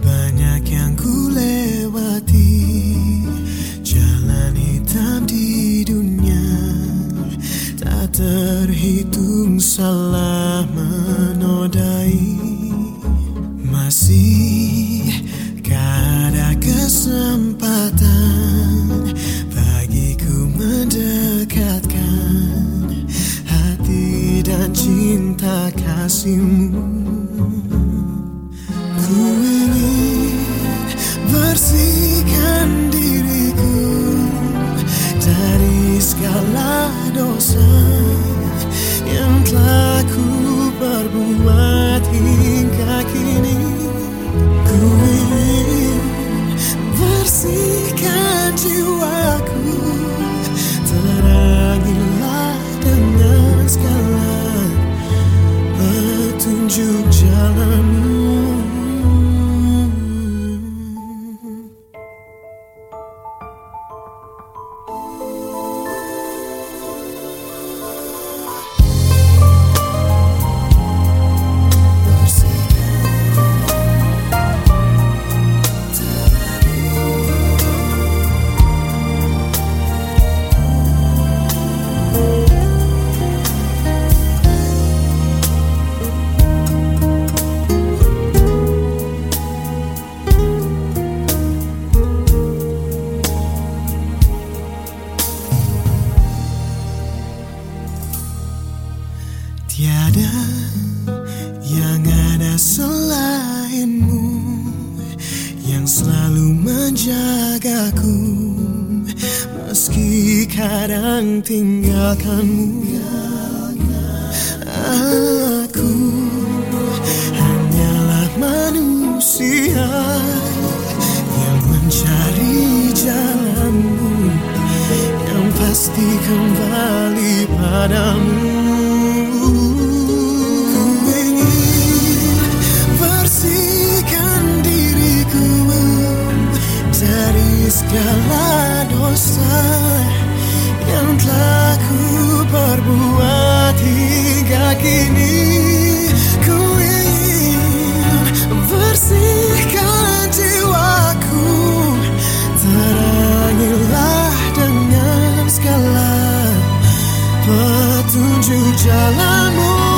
Banyak yang ku lewati. Jalan hitam dunia. Tak terhitung salah menodai. Masih ada kesempatan Bagiku mendekatkan Hati dan cinta kasihmu dari segala dosa yang telah ku perbuat hingga Tiada yang ada selainmu yang selalu menjagaku meski kadang tinggalkanmu. Aku hanyalah manusia yang mencari jalanmu yang pasti kembali padamu. adalah dosa yang telah ku perbuat hingga kini ku ingin bersihkan jiwaku. Terangilah dengan segala petunjuk jalanmu.